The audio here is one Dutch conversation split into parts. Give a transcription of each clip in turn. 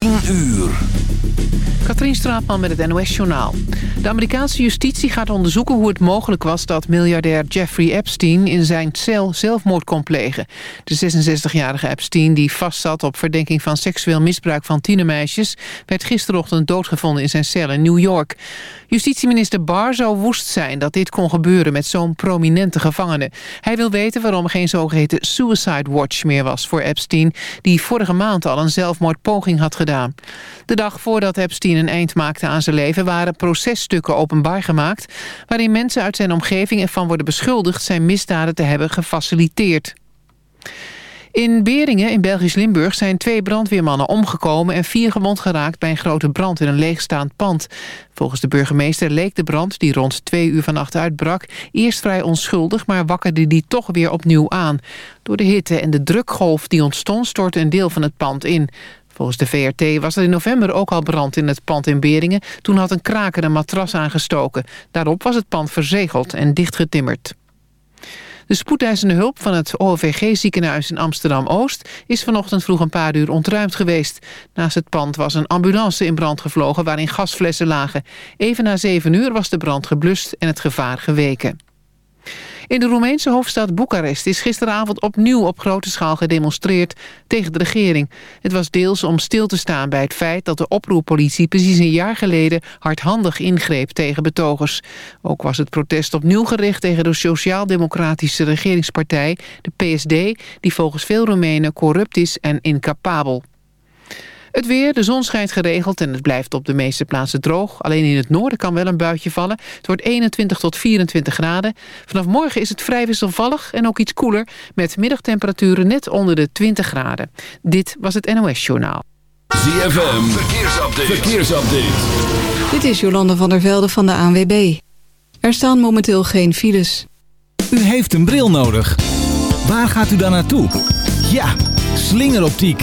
10 uur. Katrien Straatman met het NOS-journaal. De Amerikaanse justitie gaat onderzoeken hoe het mogelijk was... dat miljardair Jeffrey Epstein in zijn cel zelfmoord kon plegen. De 66-jarige Epstein, die vastzat op verdenking van seksueel misbruik van tienermeisjes... werd gisterochtend doodgevonden in zijn cel in New York. Justitieminister Barr zou woest zijn dat dit kon gebeuren... met zo'n prominente gevangene. Hij wil weten waarom geen zogeheten suicide watch meer was voor Epstein... die vorige maand al een zelfmoordpoging had gedaan. De dag voordat Epstein een maakte aan zijn leven... waren processtukken openbaar gemaakt... waarin mensen uit zijn omgeving ervan worden beschuldigd... zijn misdaden te hebben gefaciliteerd. In Beringen in Belgisch Limburg zijn twee brandweermannen omgekomen... en vier gewond geraakt bij een grote brand in een leegstaand pand. Volgens de burgemeester leek de brand, die rond twee uur vannacht uitbrak... eerst vrij onschuldig, maar wakkerde die toch weer opnieuw aan. Door de hitte en de drukgolf die ontstond... stortte een deel van het pand in. Volgens de VRT was er in november ook al brand in het pand in Beringen. Toen had een kraker een matras aangestoken. Daarop was het pand verzegeld en dichtgetimmerd. De spoedeisende hulp van het OVG-ziekenhuis in Amsterdam-Oost... is vanochtend vroeg een paar uur ontruimd geweest. Naast het pand was een ambulance in brand gevlogen... waarin gasflessen lagen. Even na zeven uur was de brand geblust en het gevaar geweken. In de Roemeense hoofdstad Boekarest is gisteravond opnieuw op grote schaal gedemonstreerd tegen de regering. Het was deels om stil te staan bij het feit dat de oproerpolitie precies een jaar geleden hardhandig ingreep tegen betogers. Ook was het protest opnieuw gericht tegen de sociaal-democratische regeringspartij, de PSD, die volgens veel Roemenen corrupt is en incapabel. Het weer, de zon schijnt geregeld en het blijft op de meeste plaatsen droog. Alleen in het noorden kan wel een buitje vallen. Het wordt 21 tot 24 graden. Vanaf morgen is het vrij wisselvallig en ook iets koeler... met middagtemperaturen net onder de 20 graden. Dit was het NOS Journaal. ZFM, verkeersupdate. verkeersupdate. Dit is Jolande van der Velde van de ANWB. Er staan momenteel geen files. U heeft een bril nodig. Waar gaat u dan naartoe? Ja, slingeroptiek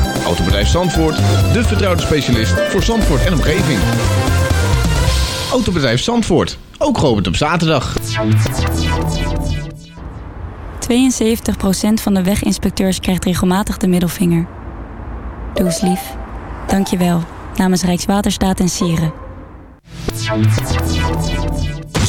Autobedrijf Zandvoort, de vertrouwde specialist voor Zandvoort en omgeving. Autobedrijf Zandvoort, ook geopend op zaterdag. 72% van de weginspecteurs krijgt regelmatig de middelvinger. Doe eens lief. Dank je wel. Namens Rijkswaterstaat en Sieren.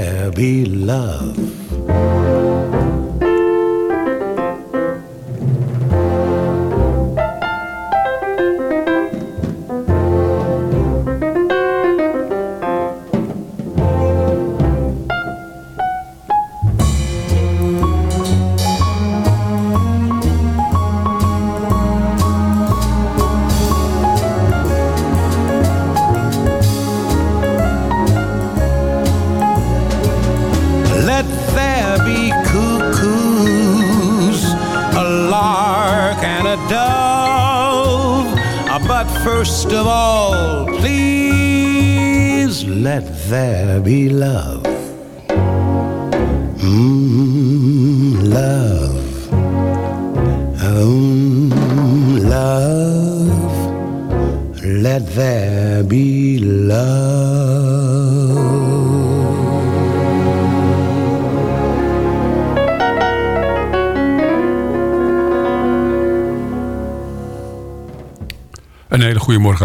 There be love.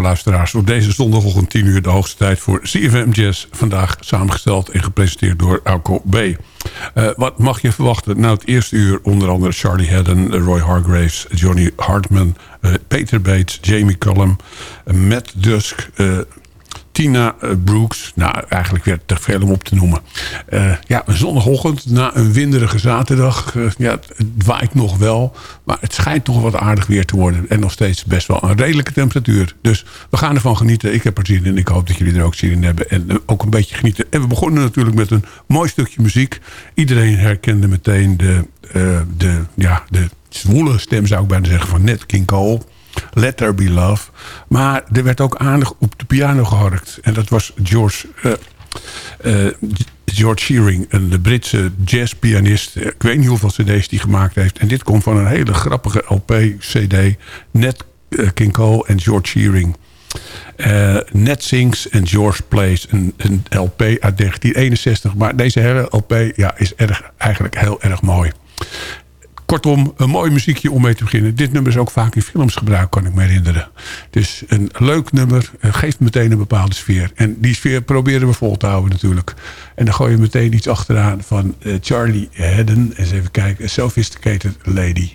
Luisteraars. Op deze zondagochtend 10 uur de hoogste tijd voor CFM Jazz. Vandaag samengesteld en gepresenteerd door Alco B. Eh, wat mag je verwachten? Nou, het eerste uur onder andere Charlie Haddon, Roy Hargraves, Johnny Hartman, eh, Peter Bates, Jamie Cullum, eh, Matt Dusk... Tina eh, Brooks. Nou, eigenlijk weer te veel om op te noemen. Eh, ja, een zondagochtend na een winderige zaterdag. Eh, ja, het, het waait nog wel. Maar het schijnt toch wat aardig weer te worden. En nog steeds best wel een redelijke temperatuur. Dus we gaan ervan genieten. Ik heb er zin in. Ik hoop dat jullie er ook zin in hebben. En ook een beetje genieten. En we begonnen natuurlijk met een mooi stukje muziek. Iedereen herkende meteen de, de, ja, de zwoele stem, zou ik bijna zeggen, van Nat King Cole. Let There Be Love. Maar er werd ook aardig op de piano geharkt. En dat was George, eh, eh, George Shearing, een Britse jazzpianist. Ik weet niet hoeveel cd's die gemaakt heeft. En dit komt van een hele grappige LP-cd. Nat eh, King Cole en George Shearing. Eh Nat Sings en George Plays. Een, een LP uit 1961. Maar deze hele LP ja, is erg, eigenlijk heel erg mooi. Kortom, een mooi muziekje om mee te beginnen. Dit nummer is ook vaak in films gebruikt, kan ik me herinneren. Dus een leuk nummer, eh, geeft meteen een bepaalde sfeer. En die sfeer proberen we vol te houden natuurlijk. En dan gooi je meteen iets achteraan van eh, Charlie Haddon. Eens even kijken, A Sophisticated Lady.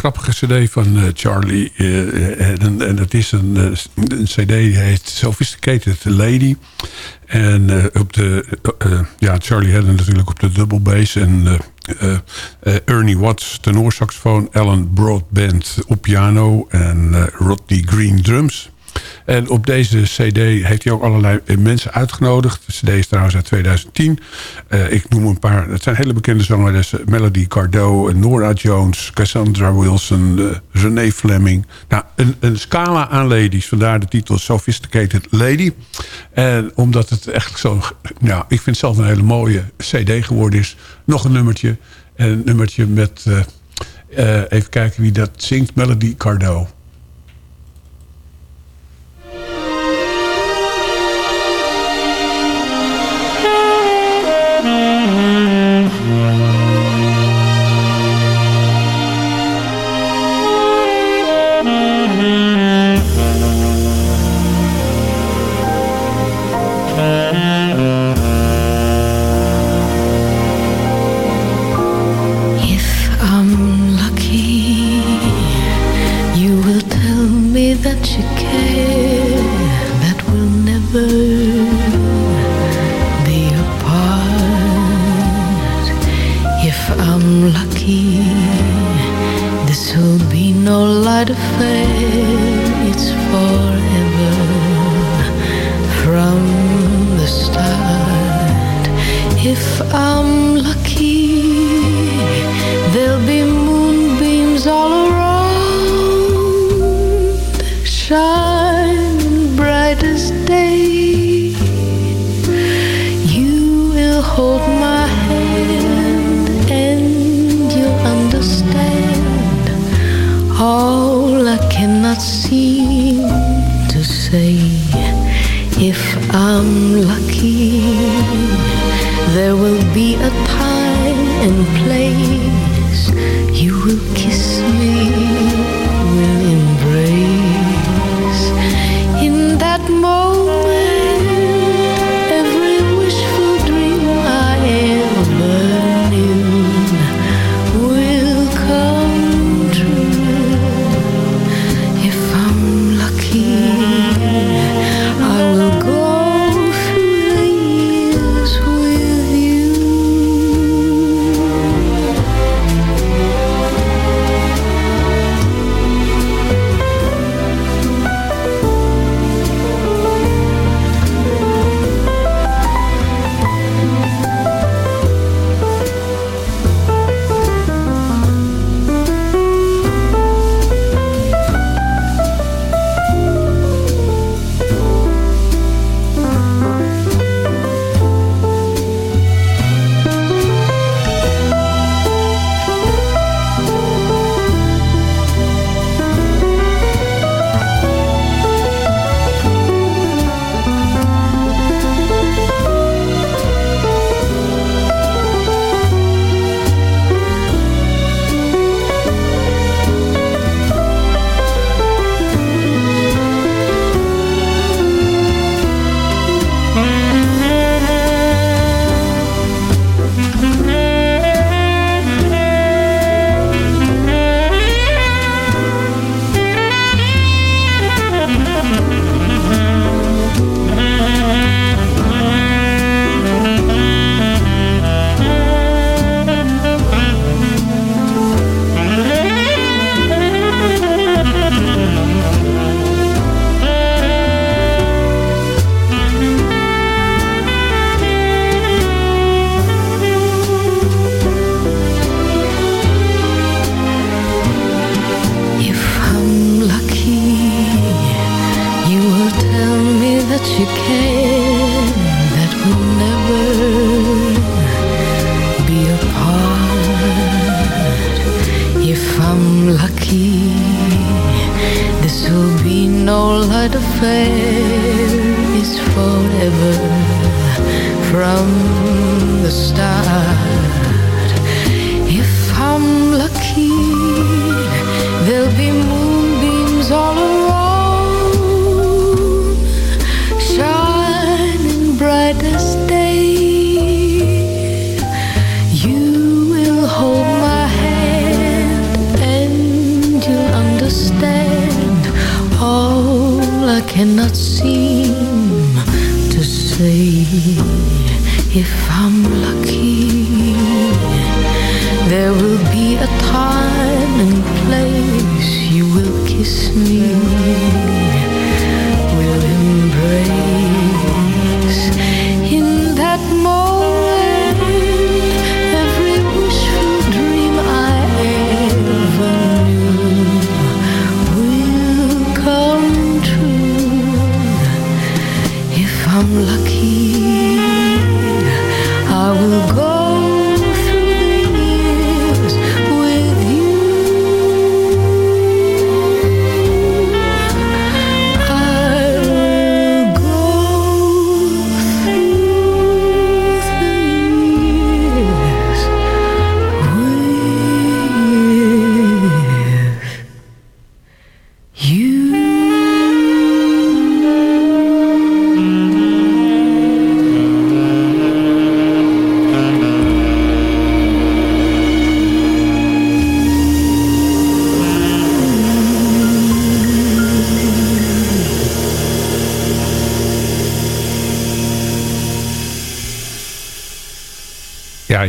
Grappige cd van Charlie. en, en dat is een, cd die heet Sophisticated Lady. En op de, ja, Charlie Haddon natuurlijk op de double bass. En Ernie Watts tenorsaxofoon. Alan Broadband op piano. En Rodney Green drums. En op deze cd heeft hij ook allerlei mensen uitgenodigd. De cd is trouwens uit 2010. Uh, ik noem een paar. Het zijn hele bekende zangeressen. Melody Cardot, Nora Jones, Cassandra Wilson, uh, René Fleming. Nou, een, een scala aan ladies. Vandaar de titel Sophisticated Lady. En omdat het echt zo... Nou, ik vind het zelf een hele mooie cd geworden is. Nog een nummertje. Een nummertje met... Uh, even kijken wie dat zingt. Melody Cardot.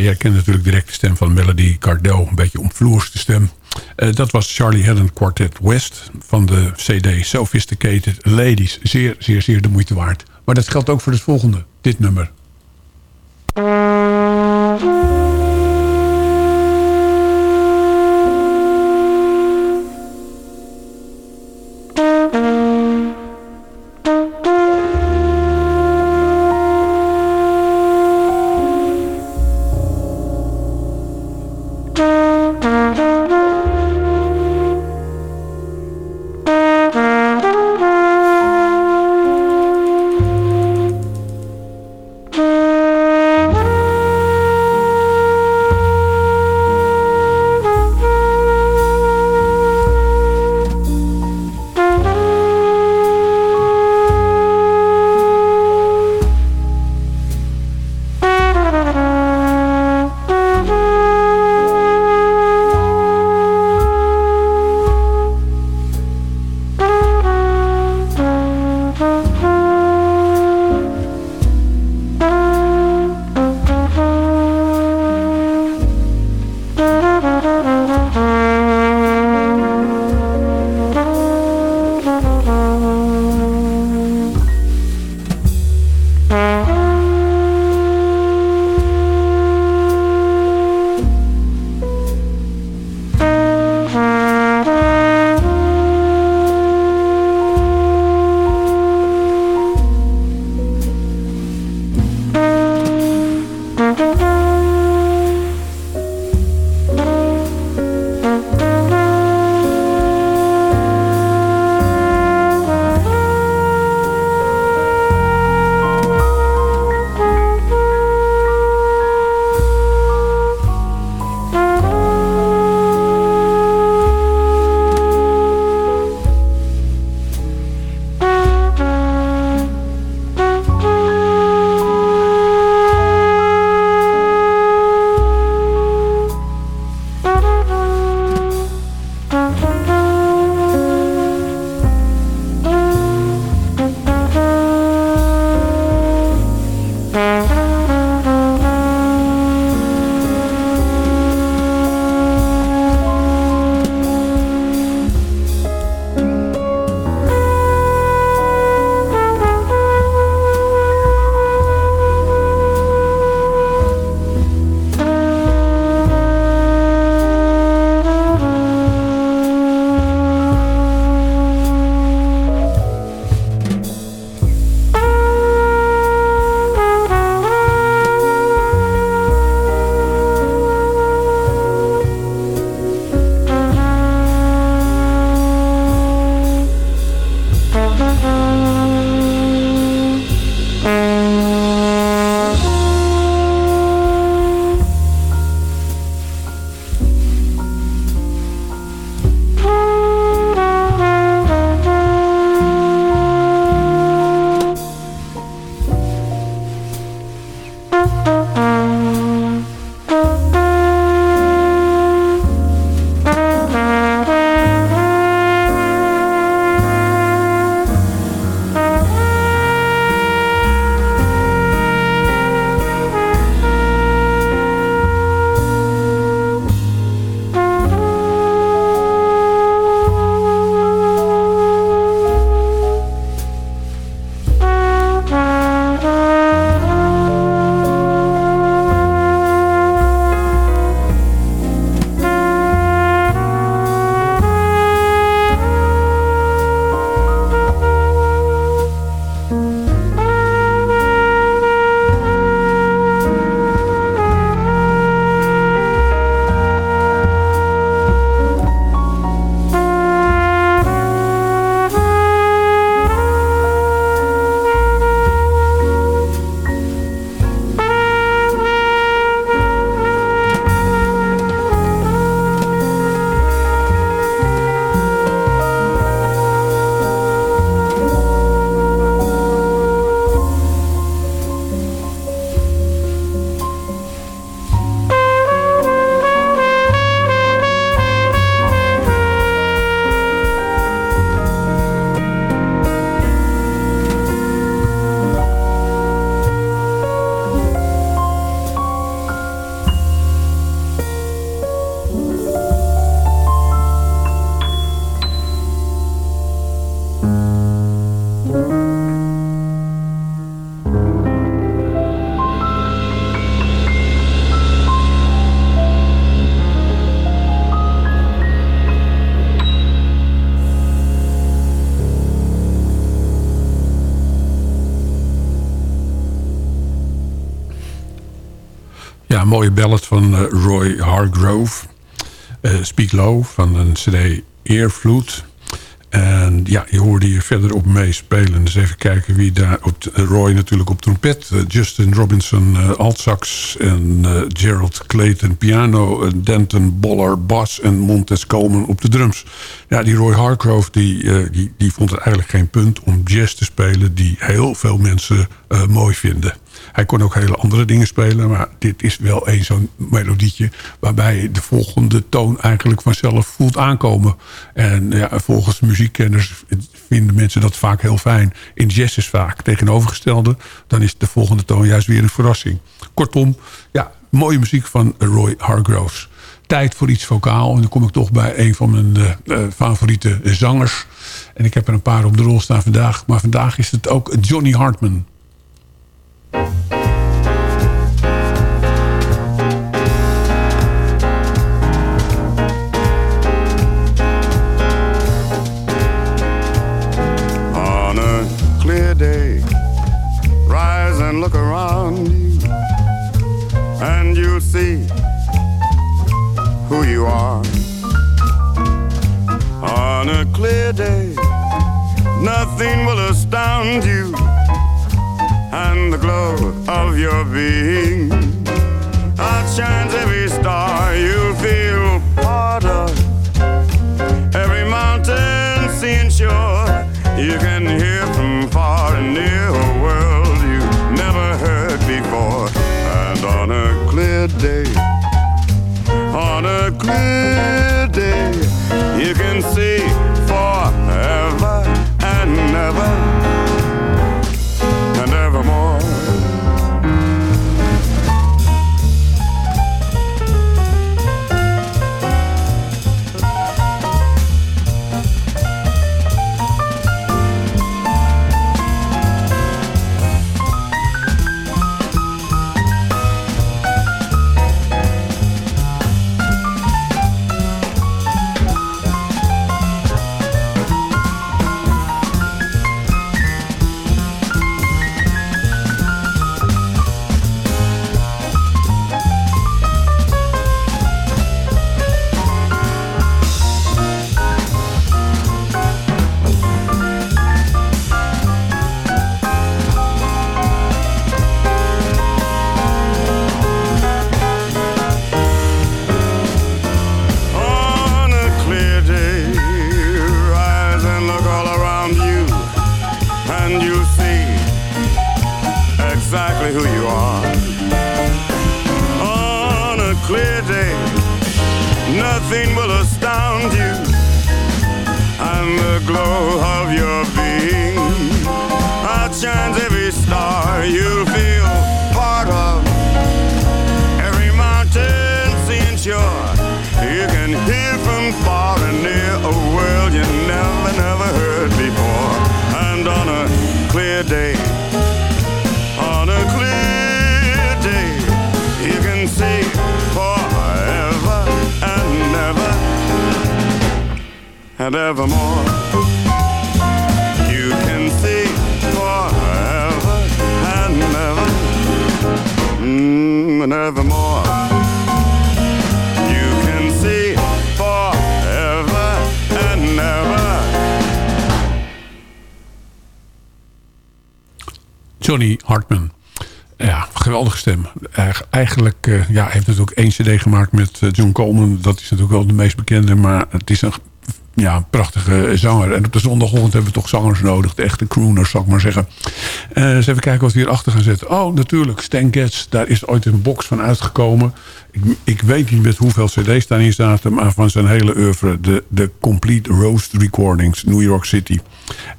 Ja, je herkent natuurlijk direct de stem van Melody Cardell. Een beetje omvloerste stem. Eh, dat was Charlie Haddon Quartet West van de CD Sophisticated Ladies. Zeer, zeer, zeer de moeite waard. Maar dat geldt ook voor het volgende. Dit nummer. Ja, een mooie ballad van eh, Roy Hargrove. Eh, Speak Low van een cd Eervloed. En ja, je hoorde hier verder op meespelen. Dus even kijken wie daar... Op, Roy natuurlijk op trompet. eh, Justin Robinson uh, altsax. En Gerald Clayton piano. en Denton Boller bas. En Montez Coleman op de drums. Ja, die Roy Hargrove die, die, die vond het eigenlijk geen punt om jazz te spelen... die heel veel mensen mooi vinden. Hij kon ook hele andere dingen spelen. Maar dit is wel een zo'n melodietje... waarbij de volgende toon eigenlijk vanzelf voelt aankomen. En ja, volgens muziekkenners vinden mensen dat vaak heel fijn. In jazz is vaak tegenovergestelde. Dan is de volgende toon juist weer een verrassing. Kortom, ja, mooie muziek van Roy Hargroves. Tijd voor iets vocaal. En dan kom ik toch bij een van mijn uh, uh, favoriete zangers. En ik heb er een paar op de rol staan vandaag. Maar vandaag is het ook Johnny Hartman. Nothing will astound you, and the glow of your being outshines every star you'll feel part of. Every mountain, sea, and shore, you can hear from far and near and evermore. You can see forever and ever mm, and evermore. You can see forever and ever. Johnny Hartman. Ja, geweldige stem. Eigen- Eigenlijk uh, ja, heeft natuurlijk één cd gemaakt met uh, John Coleman. Dat is natuurlijk wel de meest bekende. Maar het is een ja, prachtige zanger. En op de zondagochtend hebben we toch zangers nodig. De echte crooners, zal ik maar zeggen. Uh, eens even kijken wat we hierachter gaan zetten. Oh, natuurlijk, Stan Getz. Daar is ooit een box van uitgekomen. Ik, ik weet niet met hoeveel cd's daarin zaten. Maar van zijn hele oeuvre. De, de Complete Roast Recordings, New York City.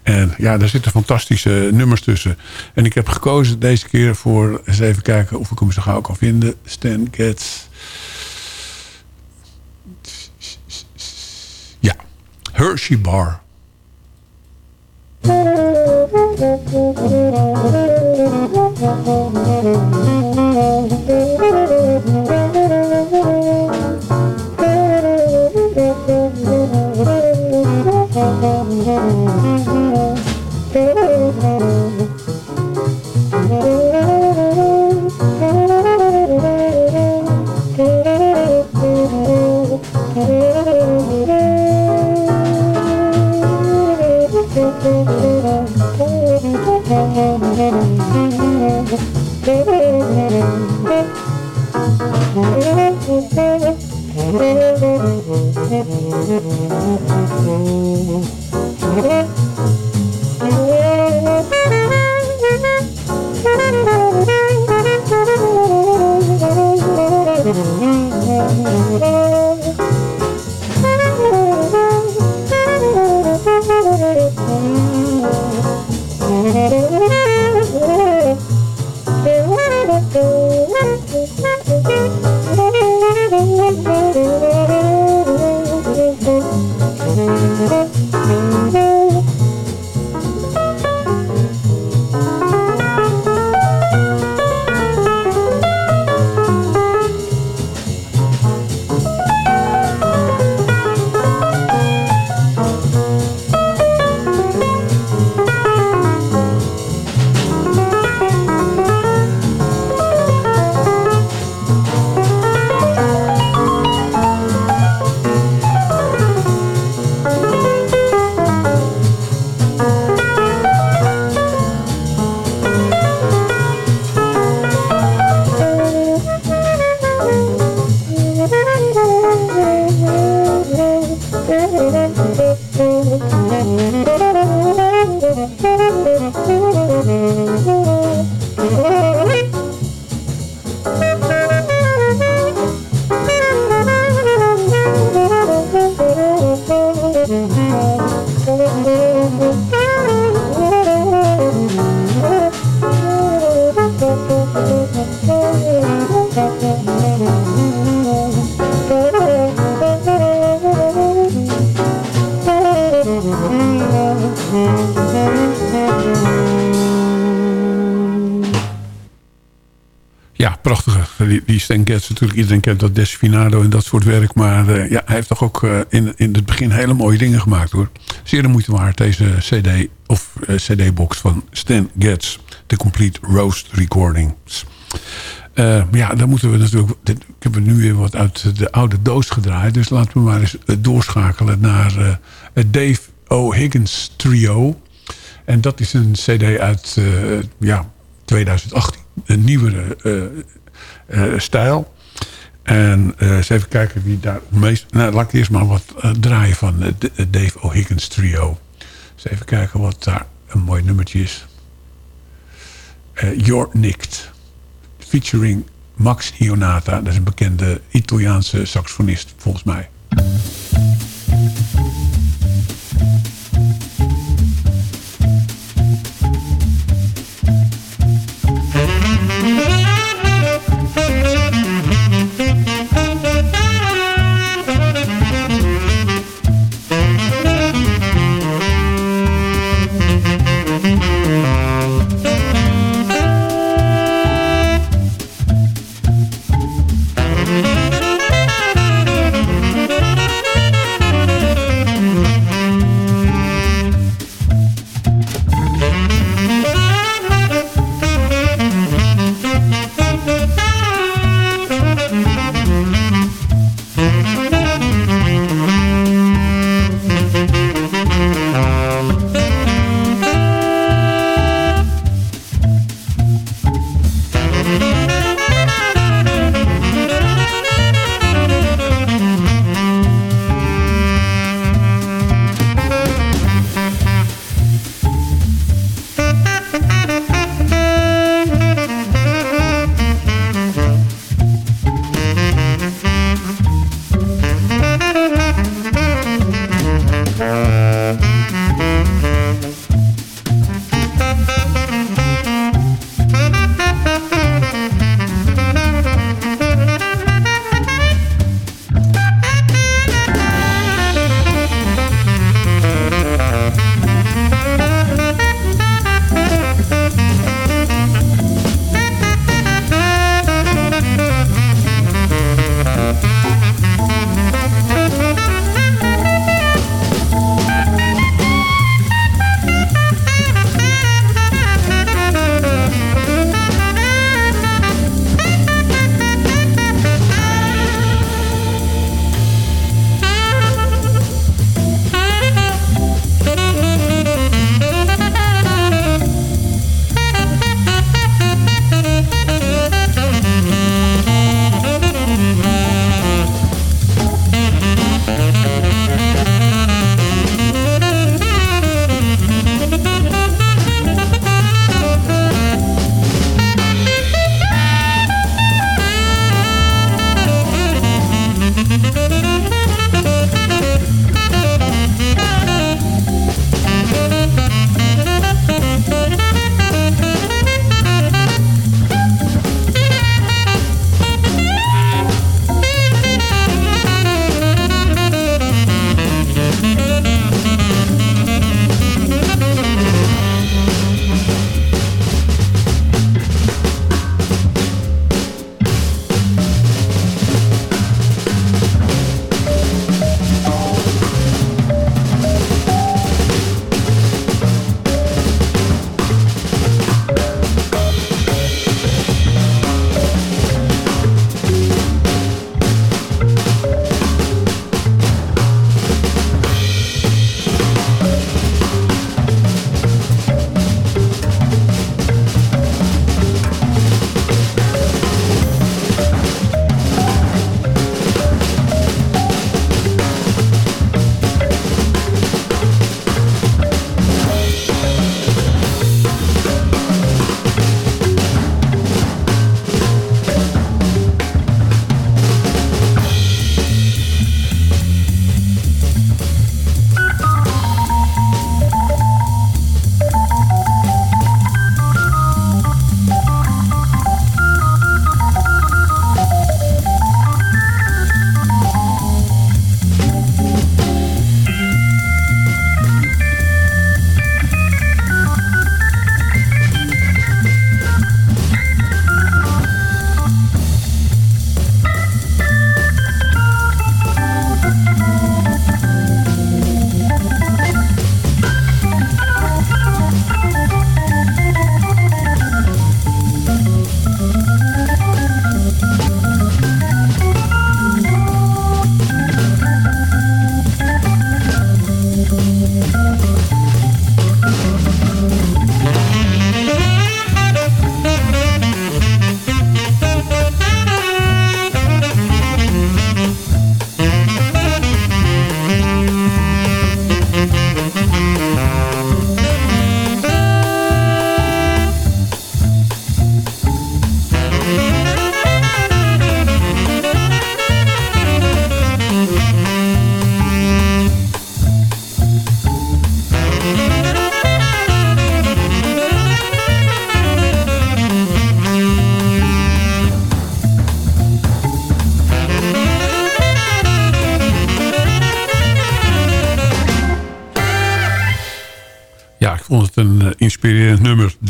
En ja, daar zitten fantastische nummers tussen. En ik heb gekozen deze keer voor... Eens even kijken of ik hem zo gauw kan vinden. Stan Getz. Hershey Bar. Ja, Die, Stan Getz natuurlijk. Iedereen kent dat Desfinado en dat soort werk. Maar eh, ja, hij heeft toch ook eh, in, in het begin hele mooie dingen gemaakt hoor. Zeer de moeite waard deze cd of eh, cd-box van Stan Getz. The Complete Roast Recordings. Ja, dan moeten we natuurlijk... dit- Ik heb nu weer wat uit de oude doos gedraaid. Dus laten we maar eens doorschakelen naar het Dave O'Higgins Trio. En dat is een cd uit ja, 2018. Een nieuwere stijl. En eh, eens even kijken wie daar meest... Nou, laat ik eerst maar wat eh, draaien van het Dave O'Higgins Trio. Eens even kijken wat daar een mooi nummertje is. Eh You're Nicked. Featuring Max Ionata. Dat is een bekende Italiaanse saxofonist volgens mij.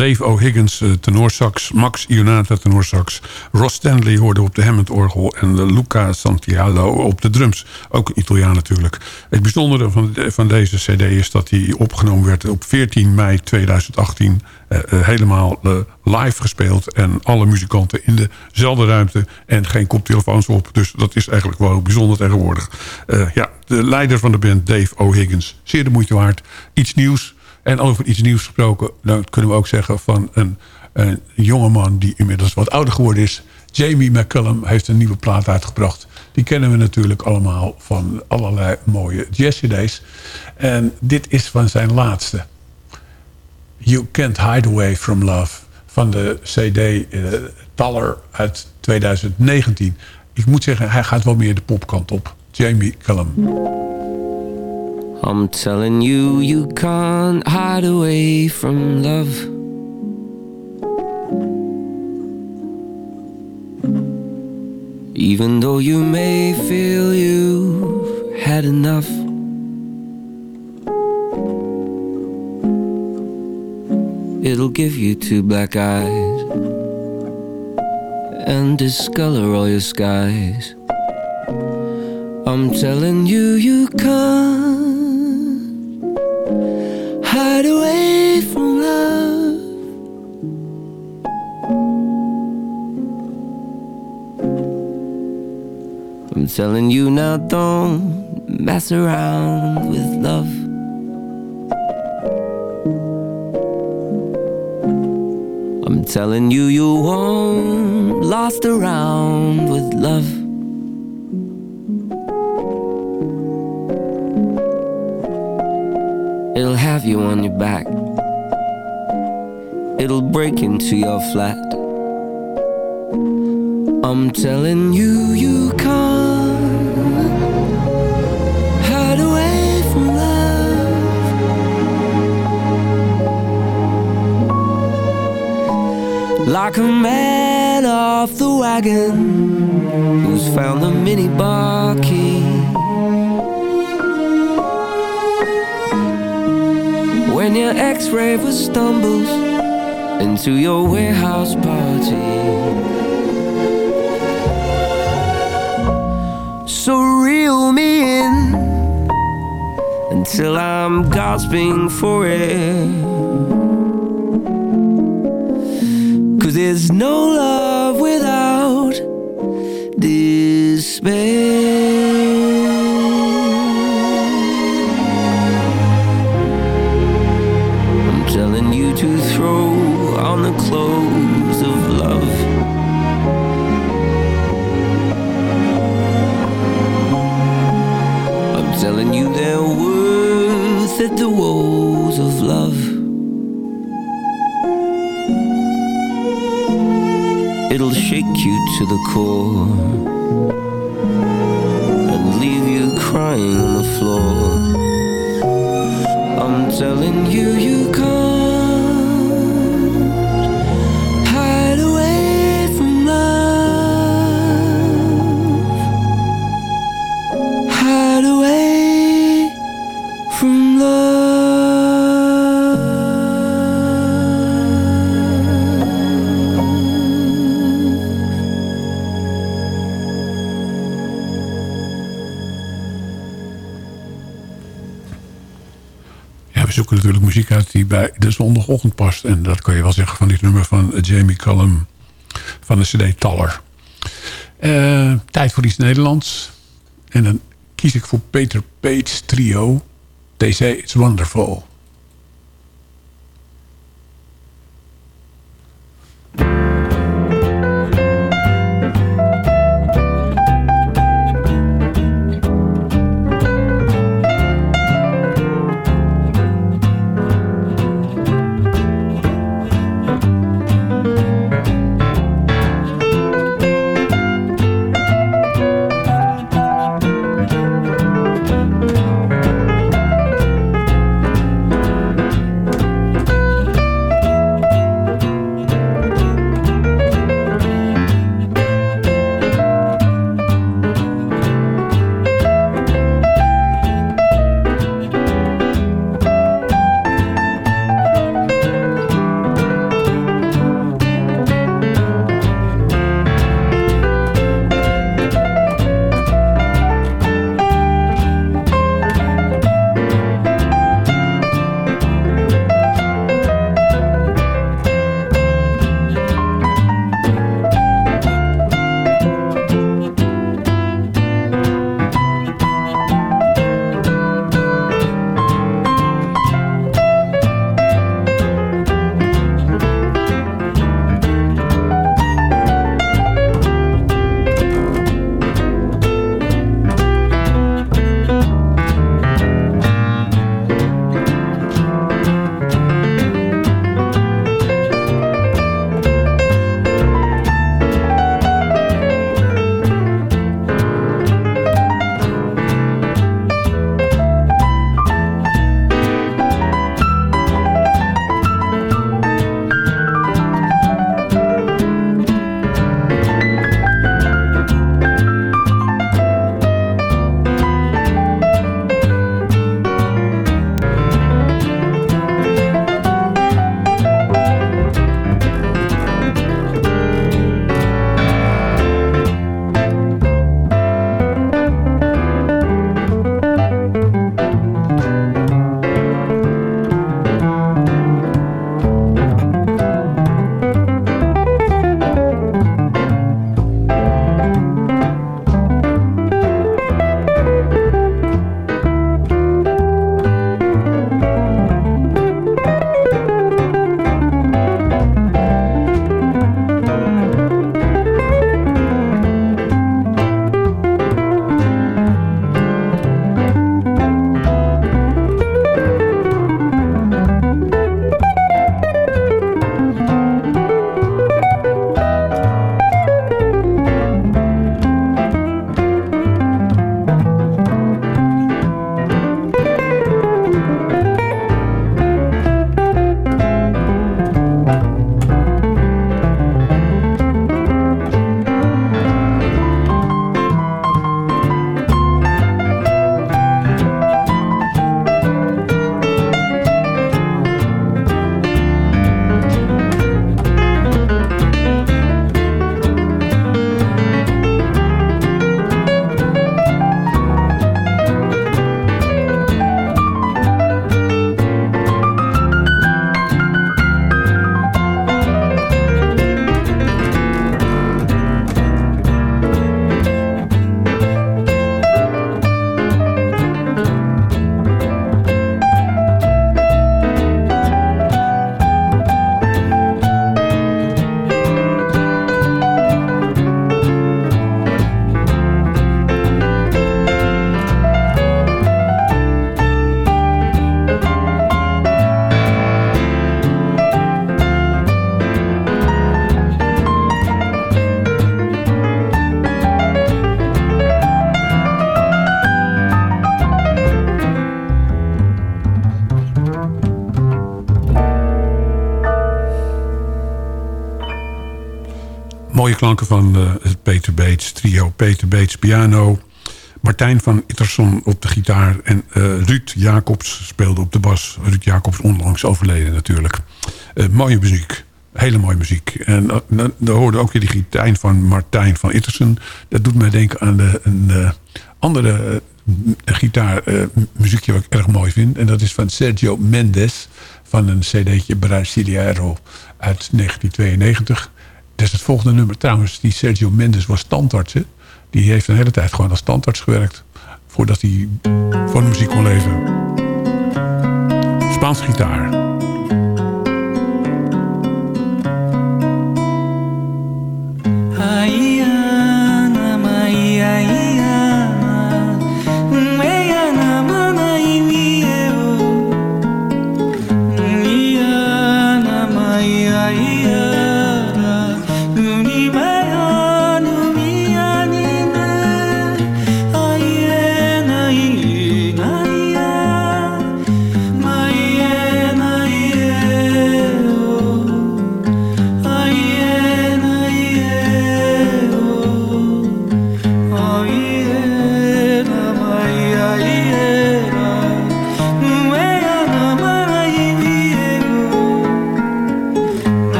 Dave O'Higgins, uh, tenorsax. Max Ionata, tenorsax. Ross Stanley hoorde op de Hammond-orgel. En uh, Luca Santiago op de drums. Ook Italiaan natuurlijk. Het bijzondere van, van deze cd is dat hij opgenomen werd op 14 mei 2018. helemaal live gespeeld. En alle muzikanten in dezelfde ruimte. En geen koptelefoons op. Dus dat is eigenlijk wel bijzonder tegenwoordig. ja, de leider van de band, Dave O'Higgins. Zeer de moeite waard. Iets nieuws. En over iets nieuws gesproken, dan kunnen we ook zeggen van een, een jongeman die inmiddels wat ouder geworden is. Jamie McCullum heeft een nieuwe plaat uitgebracht. Die kennen we natuurlijk allemaal van allerlei mooie jazz En dit is van zijn laatste. You Can't Hide Away From Love. Van de CD uh, Taller uit 2019. Ik moet zeggen, hij gaat wel meer de popkant op. Jamie Cullum. I'm telling you, you can't hide away from love. Even though you may feel you've had enough. It'll give you two black eyes and discolor all your skies. I'm telling you, you can't telling you now, don't mess around with love. I'm telling you, you won't last around with love. It'll have you on your back. It'll break into your flat. I'm telling you, you can't Like a man off the wagon who's found the minibar key. When your ex-raver stumbles into your warehouse party So reel me in Until I'm gasping for air there's no love without despair It'll shake you to the core and leave you crying on the floor. I'm telling you, you can't. Natuurlijk muziek uit die bij de zondagochtend past. En dat kan je wel zeggen van dit nummer van Jamie Cullum van de cd Taller. Uh, tijd voor iets Nederlands. En dan kies ik voor Peter Page Trio. They say it's wonderful. Klanken van eh, het Peter Bates trio. Peter Bates piano. Martijn van Itterson op de gitaar. En eh, Ruud Jacobs speelde op de bas. Ruud Jacobs onlangs overleden natuurlijk. Eh, mooie muziek. Hele mooie muziek. En uh, dan, hoorde ook weer die gitaar van Martijn van Itterson. Dat doet mij denken aan de, een andere gitaarmuziekje wat ik erg mooi vind. En dat is van Sergio Mendes. Van een cd'tje Brasileiro uit 1992. Is het volgende nummer. Trouwens, die Sergio Mendes was standarts. Hè? Die heeft een hele tijd gewoon als standarts gewerkt. Voordat hij voor de muziek kon leven. Spaans gitaar.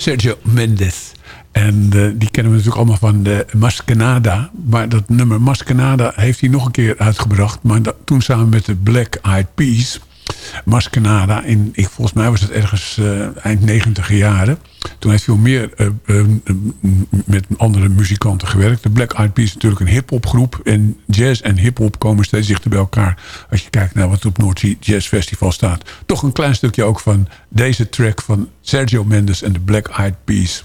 Sergio Mendes. En uh, die kennen we natuurlijk allemaal van de Maskenada. Maar dat nummer Maskenada heeft hij nog een keer uitgebracht. Maar toen samen met de Black Eyed Peas. Maskenada. In, ik, volgens mij was het ergens uh, eind negentiger jaren. Toen heeft veel meer uh, met andere muzikanten gewerkt. De Black Eyed Peas is natuurlijk een hip-hop groep. En jazz en hip-hop komen steeds dichter bij elkaar. Als je kijkt naar wat op Noordzee Jazz Festival staat. Toch een klein stukje ook van deze track van Sergio Mendes en de Black Eyed Peas.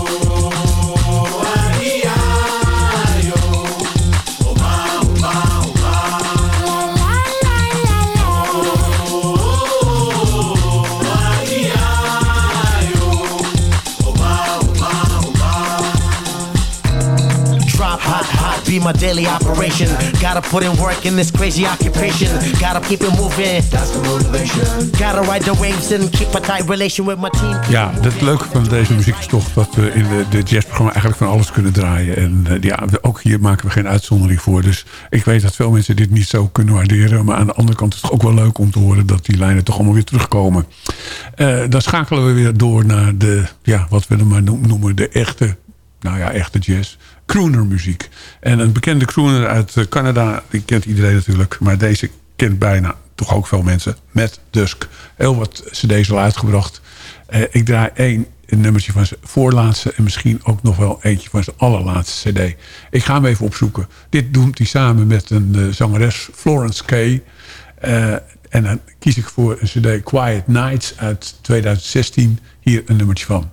My daily operation. Gotta put in work in this crazy occupation. Gotta keep it moving. That's the motivation. Gotta ride the waves and keep a tight relation with my team. Ja, het leuke van deze muziek is toch dat we in de, de jazzprogramma eigenlijk van alles kunnen draaien. En eh, ja, ook hier maken we geen uitzondering voor. Dus ik weet dat veel mensen dit niet zo kunnen waarderen. Maar aan de andere kant is het ook wel leuk om te horen dat die lijnen toch allemaal weer terugkomen. Eh, dan schakelen we weer door naar de, ja, wat we maar noem- noemen, de echte, nou ja, echte jazz. Croonermuziek. En een bekende crooner uit eh, Canada, die kent iedereen natuurlijk. Maar deze kent bijna toch ook veel mensen. Matt Dusk. Heel wat cd's al uitgebracht. Eh, ik draai één nummertje van zijn voorlaatste... en misschien ook nog wel eentje van zijn allerlaatste cd. Ik ga hem even opzoeken. Dit doet hij samen met een eh, zangeres, Florence Kay. En dan kies ik voor een cd Quiet Nights uit 2016. Hier een nummertje van.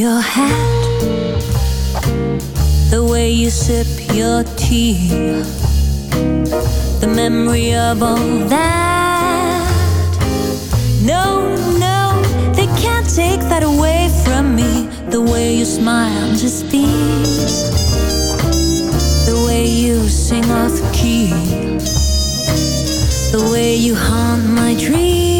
Your hat, the way you sip your tea, the memory of all that. No, no, they can't take that away from me. The way you smile just beams, the way you sing off key, the way you haunt my dreams.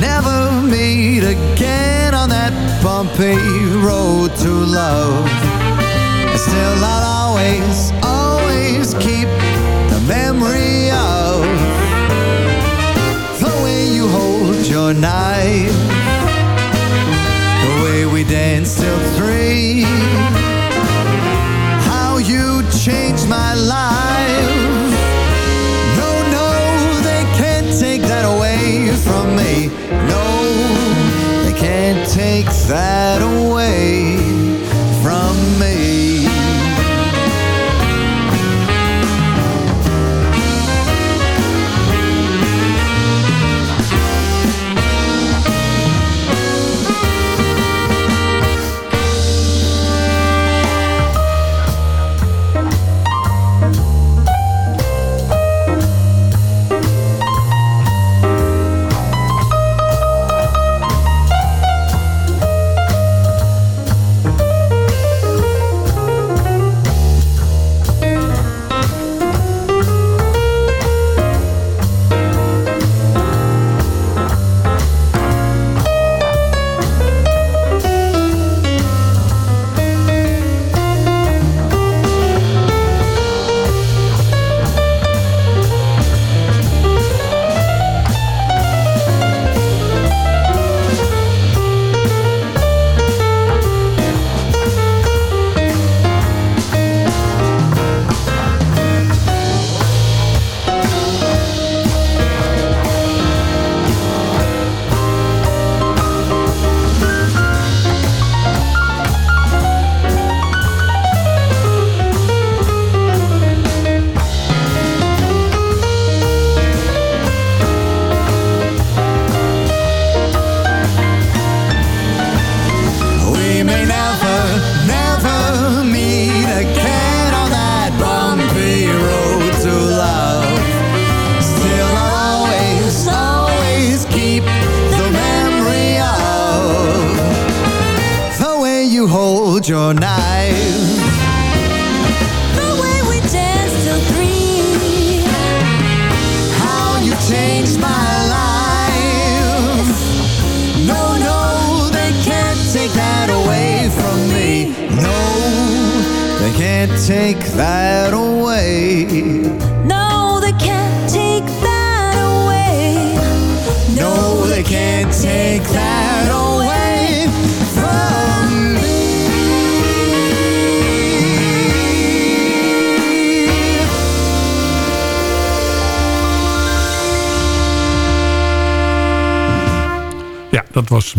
never meet again on that bumpy road to love. Still, I'll always, always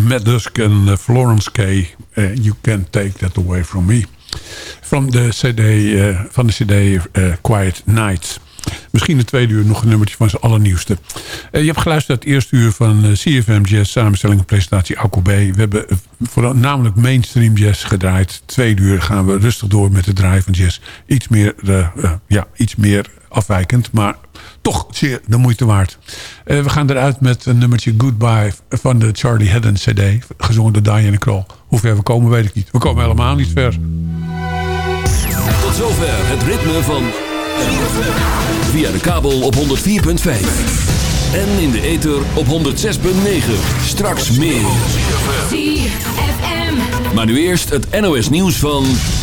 Matt Dusk en eh, Florence K. Eh, you Can't Take That Away From Me. Van de CD, eh, van de CD Quiet Nights. Misschien de tweede uur nog een nummertje van zijn allernieuwste. Je hebt geluisterd het eerste uur van CFM Jazz... samenstelling en presentatie Akko B. We hebben voornamelijk mainstream jazz gedraaid. Tweede uur gaan we rustig door met de draai van jazz. Iets meer, ja, iets meer afwijkend, maar toch zeer de moeite waard. Eh, we gaan eruit met een nummertje Goodbye van de Charlie Haddon CD. Gezongen door Diana Kroll. Hoe ver we komen weet ik niet. We komen helemaal niet ver. Tot zover het ritme van... Via de kabel op 104.5. En in de ether op 106.9. Straks meer. Maar nu eerst het NOS nieuws van...